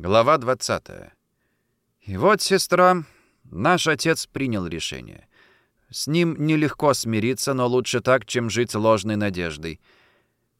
Глава 20. И вот, сестра, наш отец принял решение. С ним нелегко смириться, но лучше так, чем жить ложной надеждой.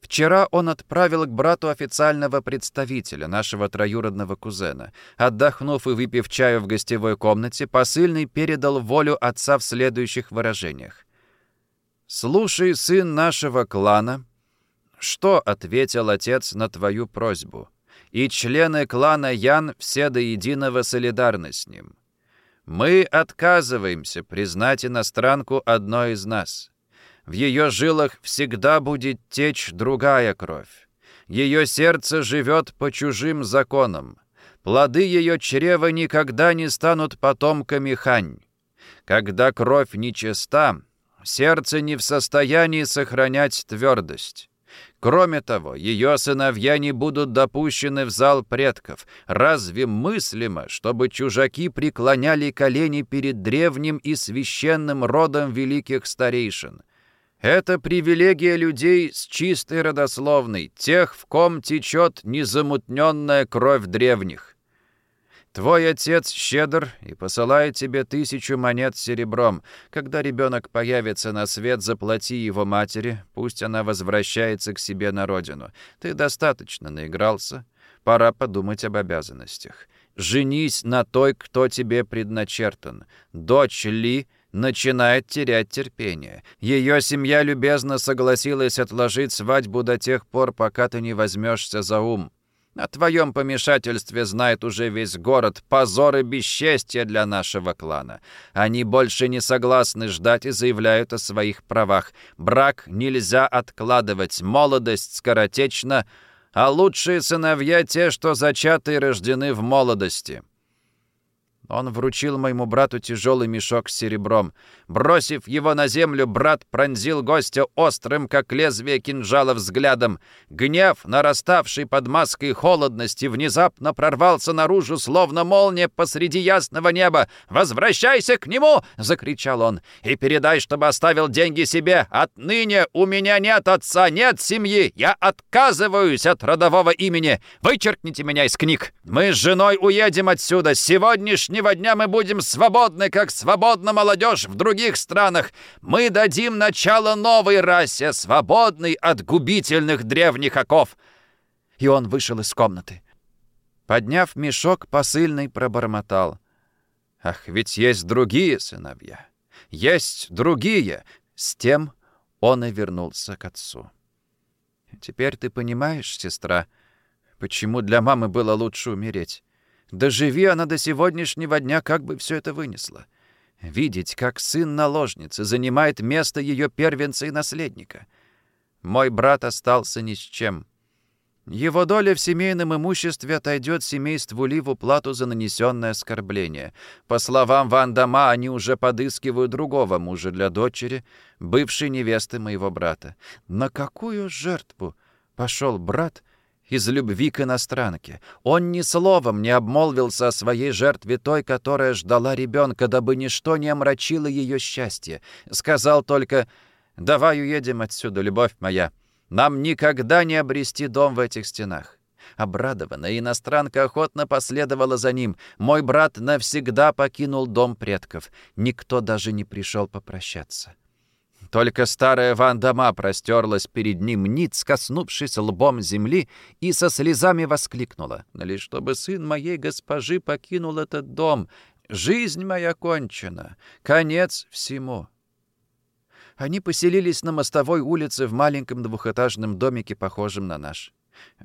Вчера он отправил к брату официального представителя, нашего троюродного кузена. Отдохнув и выпив чаю в гостевой комнате, посыльный передал волю отца в следующих выражениях. «Слушай, сын нашего клана, что ответил отец на твою просьбу?» И члены клана Ян все до единого солидарны с ним. Мы отказываемся признать иностранку одной из нас. В ее жилах всегда будет течь другая кровь. Ее сердце живет по чужим законам. Плоды ее чрева никогда не станут потомками хань. Когда кровь нечиста, сердце не в состоянии сохранять твердость. Кроме того, ее сыновья не будут допущены в зал предков. Разве мыслимо, чтобы чужаки преклоняли колени перед древним и священным родом великих старейшин? Это привилегия людей с чистой родословной, тех, в ком течет незамутненная кровь древних. Твой отец щедр и посылает тебе тысячу монет серебром. Когда ребенок появится на свет, заплати его матери, пусть она возвращается к себе на родину. Ты достаточно наигрался, пора подумать об обязанностях. Женись на той, кто тебе предначертан. Дочь Ли начинает терять терпение. Ее семья любезно согласилась отложить свадьбу до тех пор, пока ты не возьмешься за ум. О твоем помешательстве знает уже весь город. Позор и бесчестье для нашего клана. Они больше не согласны ждать и заявляют о своих правах. Брак нельзя откладывать, молодость скоротечна, а лучшие сыновья те, что зачаты и рождены в молодости. Он вручил моему брату тяжелый мешок с серебром. Бросив его на землю, брат пронзил гостя острым, как лезвие кинжала, взглядом. Гнев, нараставший под маской холодности, внезапно прорвался наружу, словно молния посреди ясного неба. «Возвращайся к нему!» — закричал он. «И передай, чтобы оставил деньги себе. Отныне у меня нет отца, нет семьи. Я отказываюсь от родового имени. Вычеркните меня из книг. Мы с женой уедем отсюда. Сегодняшний завтрашнего дня мы будем свободны, как свободна молодежь в других странах. Мы дадим начало новой расе, свободной от губительных древних оков». И он вышел из комнаты. Подняв мешок, посыльный пробормотал. «Ах, ведь есть другие сыновья! Есть другие!» С тем он и вернулся к отцу. «Теперь ты понимаешь, сестра, почему для мамы было лучше умереть? Доживи она до сегодняшнего дня, как бы все это вынесла. Видеть, как сын наложницы занимает место ее первенца и наследника. Мой брат остался ни с чем. Его доля в семейном имуществе отойдет семейству Ли в уплату за нанесенное оскорбление. По словам Ван Дама, они уже подыскивают другого мужа для дочери, бывшей невесты моего брата. На какую жертву пошел брат из любви к иностранке. Он ни словом не обмолвился о своей жертве той, которая ждала ребенка, дабы ничто не омрачило ее счастье. Сказал только «Давай уедем отсюда, любовь моя. Нам никогда не обрести дом в этих стенах». Обрадованная иностранка охотно последовала за ним. Мой брат навсегда покинул дом предков. Никто даже не пришел попрощаться. Только старая Вандама простерлась перед ним ниц, коснувшись лбом земли, и со слезами воскликнула. «Лишь чтобы сын моей госпожи покинул этот дом, жизнь моя кончена, конец всему». Они поселились на мостовой улице в маленьком двухэтажном домике, похожем на наш.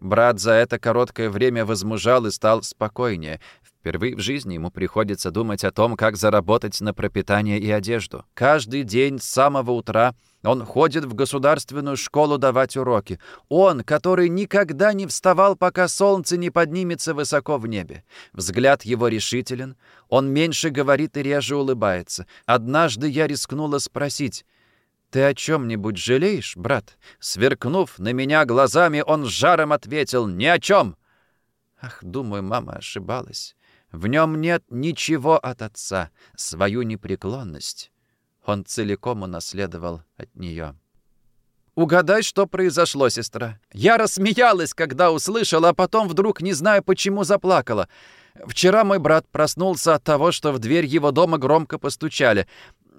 Брат за это короткое время возмужал и стал спокойнее. Впервые в жизни ему приходится думать о том, как заработать на пропитание и одежду. Каждый день с самого утра он ходит в государственную школу давать уроки. Он, который никогда не вставал, пока солнце не поднимется высоко в небе. Взгляд его решителен. Он меньше говорит и реже улыбается. Однажды я рискнула спросить, «Ты о чем-нибудь жалеешь, брат?» Сверкнув на меня глазами, он с жаром ответил «Ни о чем!» Ах, думаю, мама ошибалась. В нем нет ничего от отца, свою непреклонность. Он целиком унаследовал от нее. Угадай, что произошло, сестра. Я рассмеялась, когда услышала, а потом вдруг, не знаю почему, заплакала. Вчера мой брат проснулся от того, что в дверь его дома громко постучали.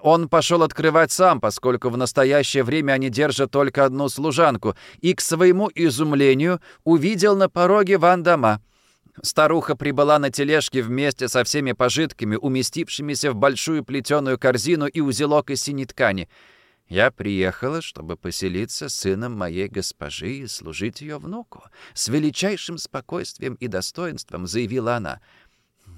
Он пошел открывать сам, поскольку в настоящее время они держат только одну служанку, и, к своему изумлению, увидел на пороге Ван Дома. Старуха прибыла на тележке вместе со всеми пожитками, уместившимися в большую плетеную корзину и узелок из синей ткани. Я приехала, чтобы поселиться с сыном моей госпожи и служить ее внуку. С величайшим спокойствием и достоинством заявила она —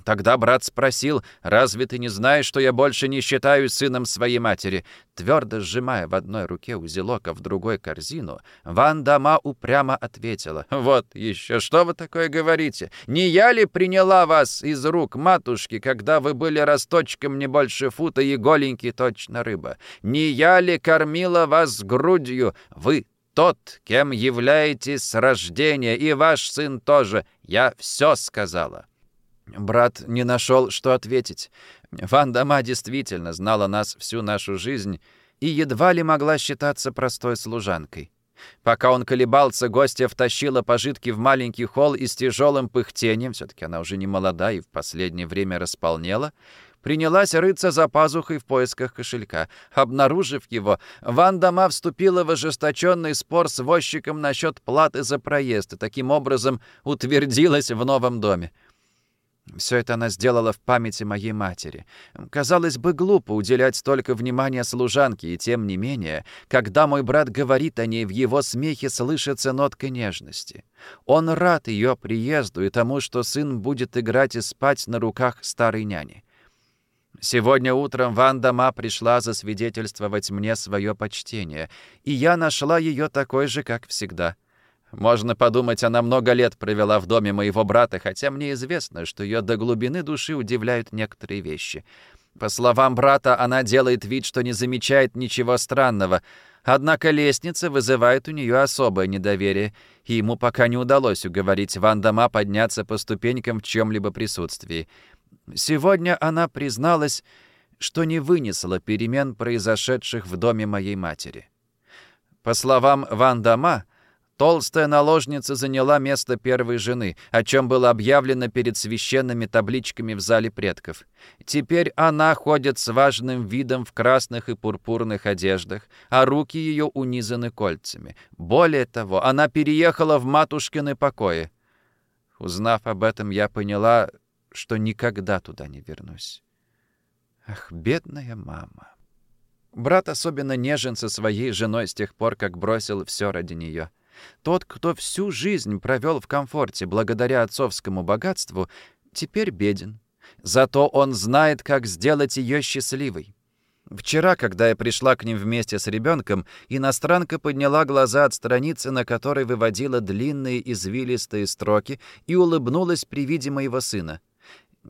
Тогда брат спросил, «Разве ты не знаешь, что я больше не считаю сыном своей матери?» Твердо сжимая в одной руке узелок, а в другой корзину, Ван Дама упрямо ответила, «Вот еще, что вы такое говорите? Не я ли приняла вас из рук матушки, когда вы были росточком не больше фута и голенький точно рыба? Не я ли кормила вас грудью? Вы тот, кем являетесь с рождения, и ваш сын тоже. Я все сказала». Брат не нашел, что ответить. Ван Дама действительно знала нас всю нашу жизнь и едва ли могла считаться простой служанкой. Пока он колебался, гостья втащила пожитки в маленький холл и с тяжелым пыхтением, все-таки она уже не молода и в последнее время располнела, принялась рыться за пазухой в поисках кошелька. Обнаружив его, Ван Дама вступила в ожесточенный спор с возчиком насчет платы за проезд и таким образом утвердилась в новом доме. Все это она сделала в памяти моей матери. Казалось бы, глупо уделять столько внимания служанке, и тем не менее, когда мой брат говорит о ней, в его смехе слышится нотка нежности. Он рад ее приезду и тому, что сын будет играть и спать на руках старой няни. Сегодня утром Ван Дама пришла засвидетельствовать мне свое почтение, и я нашла ее такой же, как всегда — можно подумать, она много лет провела в доме моего брата, хотя мне известно, что ее до глубины души удивляют некоторые вещи. По словам брата, она делает вид, что не замечает ничего странного, однако лестница вызывает у нее особое недоверие, и ему пока не удалось уговорить Ван Дома подняться по ступенькам в чьем-либо присутствии. Сегодня она призналась, что не вынесла перемен, произошедших в доме моей матери. По словам Ван Дома, Толстая наложница заняла место первой жены, о чем было объявлено перед священными табличками в зале предков. Теперь она ходит с важным видом в красных и пурпурных одеждах, а руки ее унизаны кольцами. Более того, она переехала в матушкины покои. Узнав об этом, я поняла, что никогда туда не вернусь. Ах, бедная мама. Брат особенно нежен со своей женой с тех пор, как бросил все ради нее. Тот, кто всю жизнь провел в комфорте благодаря отцовскому богатству, теперь беден. Зато он знает, как сделать ее счастливой. Вчера, когда я пришла к ним вместе с ребенком, иностранка подняла глаза от страницы, на которой выводила длинные извилистые строки, и улыбнулась при виде моего сына.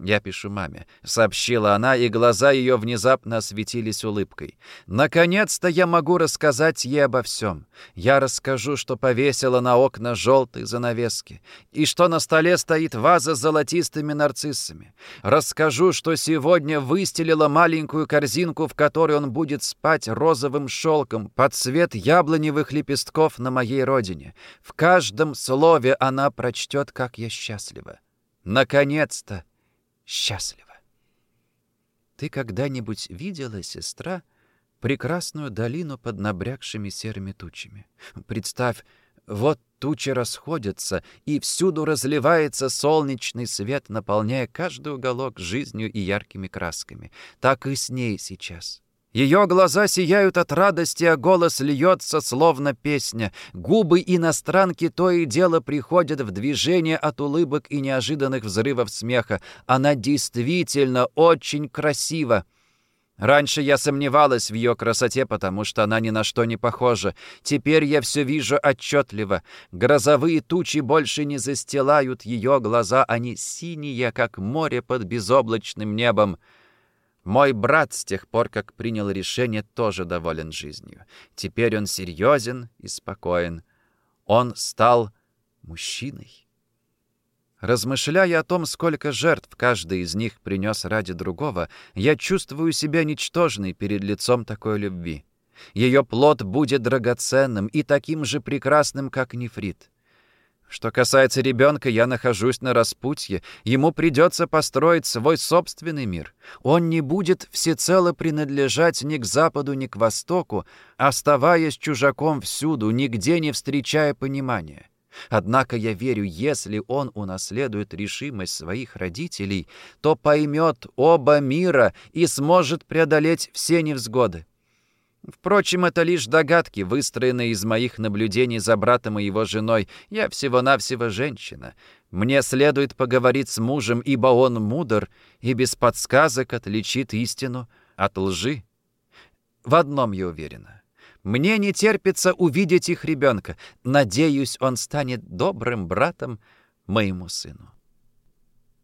«Я пишу маме», — сообщила она, и глаза ее внезапно осветились улыбкой. «Наконец-то я могу рассказать ей обо всем. Я расскажу, что повесила на окна желтые занавески, и что на столе стоит ваза с золотистыми нарциссами. Расскажу, что сегодня выстелила маленькую корзинку, в которой он будет спать розовым шелком под цвет яблоневых лепестков на моей родине. В каждом слове она прочтет, как я счастлива. Наконец-то!» Счастлива. Ты когда-нибудь видела, сестра, прекрасную долину под набрякшими серыми тучами? Представь, вот тучи расходятся, и всюду разливается солнечный свет, наполняя каждый уголок жизнью и яркими красками. Так и с ней сейчас. Ее глаза сияют от радости, а голос льется, словно песня. Губы иностранки то и дело приходят в движение от улыбок и неожиданных взрывов смеха. Она действительно очень красива. Раньше я сомневалась в ее красоте, потому что она ни на что не похожа. Теперь я все вижу отчетливо. Грозовые тучи больше не застилают ее глаза, они синие, как море под безоблачным небом. Мой брат с тех пор, как принял решение, тоже доволен жизнью. Теперь он серьезен и спокоен. Он стал мужчиной. Размышляя о том, сколько жертв каждый из них принес ради другого, я чувствую себя ничтожной перед лицом такой любви. Ее плод будет драгоценным и таким же прекрасным, как нефрит. Что касается ребенка, я нахожусь на распутье. Ему придется построить свой собственный мир. Он не будет всецело принадлежать ни к западу, ни к востоку, оставаясь чужаком всюду, нигде не встречая понимания. Однако я верю, если он унаследует решимость своих родителей, то поймет оба мира и сможет преодолеть все невзгоды. Впрочем, это лишь догадки, выстроенные из моих наблюдений за братом и его женой. Я всего-навсего женщина. Мне следует поговорить с мужем, ибо он мудр и без подсказок отличит истину от лжи. В одном я уверена. Мне не терпится увидеть их ребенка. Надеюсь, он станет добрым братом моему сыну.